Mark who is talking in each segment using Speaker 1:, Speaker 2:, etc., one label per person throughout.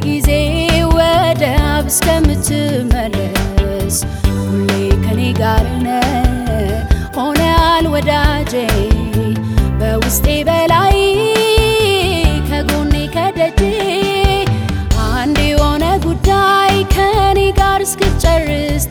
Speaker 1: በጊዜ ወደ አብ እስከምትመለስ ሁሌ ከኔ ጋር ነህ። ሆነሃል ወዳጄ በውስጤ በላይ ከጎኔ ከደጄ። አንድ የሆነ ጉዳይ ከኔ ጋር እስክትጨርስ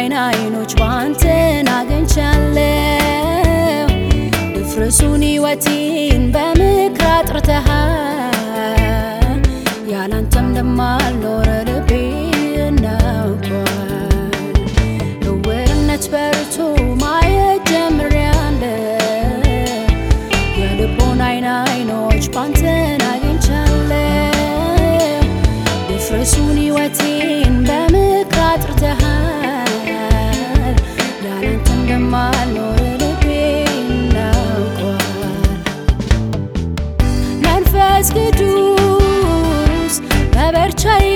Speaker 1: አይን አይኖች ባንተን አግኝቻለሁ። ድፍርሱን ሕይወቴን በምክር አጥርተሃል። ያላንተም እንደማልኖር ልቤ እናውቋል እውርነት በርቶ ማየት ጀምሬያለሁ። የልቦን አይን አይኖች ባንተን አግኝቻለሁ። ድፍርሱን ሕይወቴን በምክር አጥርተሃል። እንደማልኖር ልቤ መንፈስ ቅዱስ መበርቻዬ